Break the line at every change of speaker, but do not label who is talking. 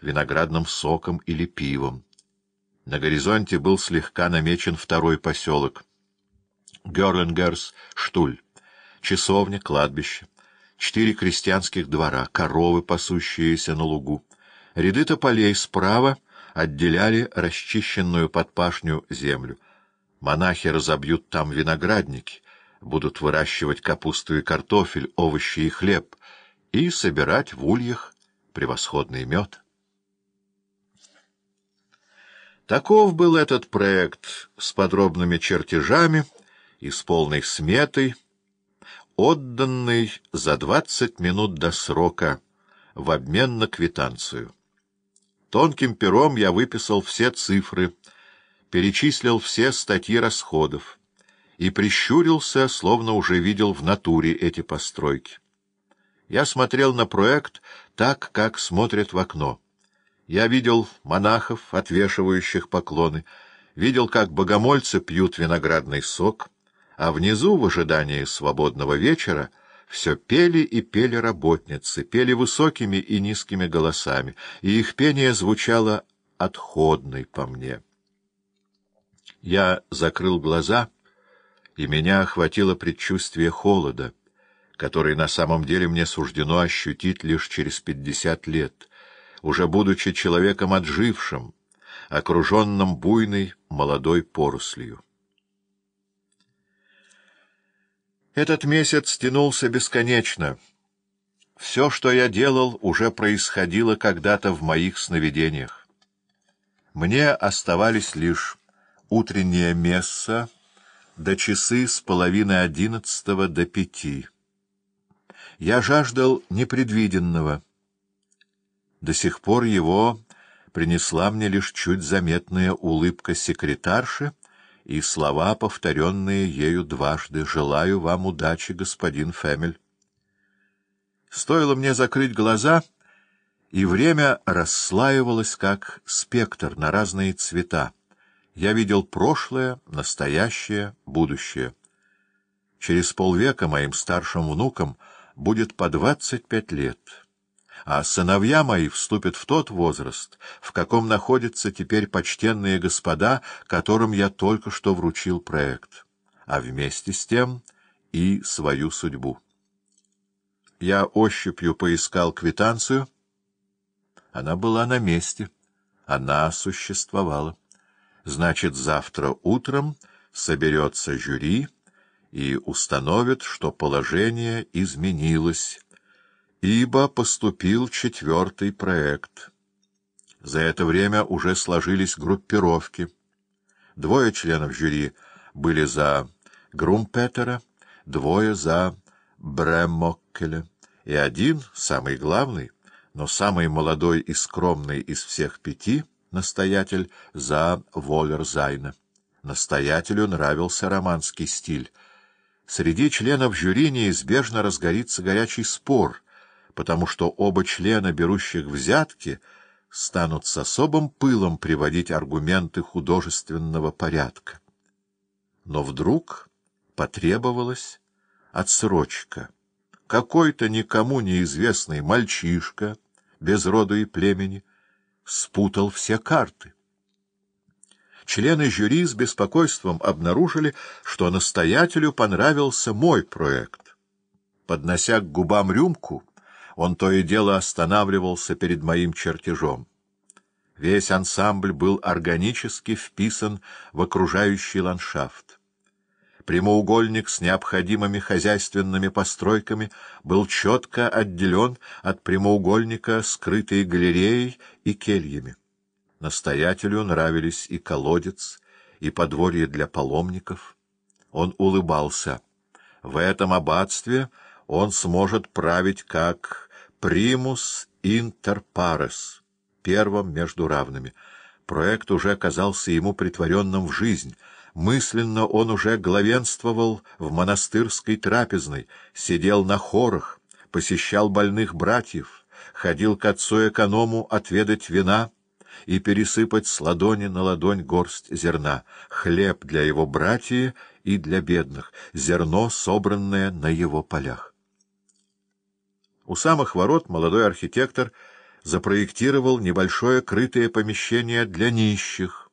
виноградным соком или пивом. На горизонте был слегка намечен второй поселок. Герлингерс, Штуль, часовня, кладбище, четыре крестьянских двора, коровы, пасущиеся на лугу. Ряды тополей справа отделяли расчищенную под пашню землю. Монахи разобьют там виноградники, будут выращивать капусту и картофель, овощи и хлеб и собирать в ульях превосходный мед. Таков был этот проект с подробными чертежами и с полной сметой, отданный за двадцать минут до срока в обмен на квитанцию. Тонким пером я выписал все цифры, перечислил все статьи расходов и прищурился, словно уже видел в натуре эти постройки. Я смотрел на проект так, как смотрят в окно. Я видел монахов, отвешивающих поклоны, видел, как богомольцы пьют виноградный сок, а внизу, в ожидании свободного вечера, все пели и пели работницы, пели высокими и низкими голосами, и их пение звучало отходной по мне. Я закрыл глаза, и меня охватило предчувствие холода, который на самом деле мне суждено ощутить лишь через пятьдесят лет — уже будучи человеком отжившим, окруженным буйной молодой порослью. Этот месяц тянулся бесконечно. Все, что я делал, уже происходило когда-то в моих сновидениях. Мне оставались лишь утренняя месса до часы с половины одиннадцатого до пяти. Я жаждал непредвиденного — до сих пор его принесла мне лишь чуть заметная улыбка секретарши и слова, повторенные ею дважды «Желаю вам удачи, господин Фемель». Стоило мне закрыть глаза, и время расслаивалось, как спектр на разные цвета. Я видел прошлое, настоящее, будущее. Через полвека моим старшим внукам будет по двадцать пять лет — а сыновья мои вступят в тот возраст, в каком находятся теперь почтенные господа, которым я только что вручил проект, а вместе с тем и свою судьбу. Я ощупью поискал квитанцию. Она была на месте. Она существовала. Значит, завтра утром соберется жюри и установит, что положение изменилось, ибо поступил четвертый проект. За это время уже сложились группировки. Двое членов жюри были за Грумпетера, двое за Бремоккеля, и один, самый главный, но самый молодой и скромный из всех пяти, настоятель, за Волерзайна. Настоятелю нравился романский стиль. Среди членов жюри неизбежно разгорится горячий спор — потому что оба члена, берущих взятки, станут с особым пылом приводить аргументы художественного порядка. Но вдруг потребовалась отсрочка. Какой-то никому неизвестный мальчишка, без роду и племени, спутал все карты. Члены жюри с беспокойством обнаружили, что настоятелю понравился мой проект. Поднося к губам рюмку, он то и дело останавливался перед моим чертежом. Весь ансамбль был органически вписан в окружающий ландшафт. Прямоугольник с необходимыми хозяйственными постройками был четко отделен от прямоугольника, скрытой галереей и кельями. Настоятелю нравились и колодец, и подворье для паломников. Он улыбался. В этом аббатстве он сможет править как «Примус интер парес» — первым между равными. Проект уже казался ему притворенным в жизнь. Мысленно он уже главенствовал в монастырской трапезной, сидел на хорах, посещал больных братьев, ходил к отцу-эконому отведать вина и пересыпать с ладони на ладонь горсть зерна, хлеб для его братьев и для бедных, зерно, собранное на его полях. У самых ворот молодой архитектор запроектировал небольшое крытое помещение для нищих,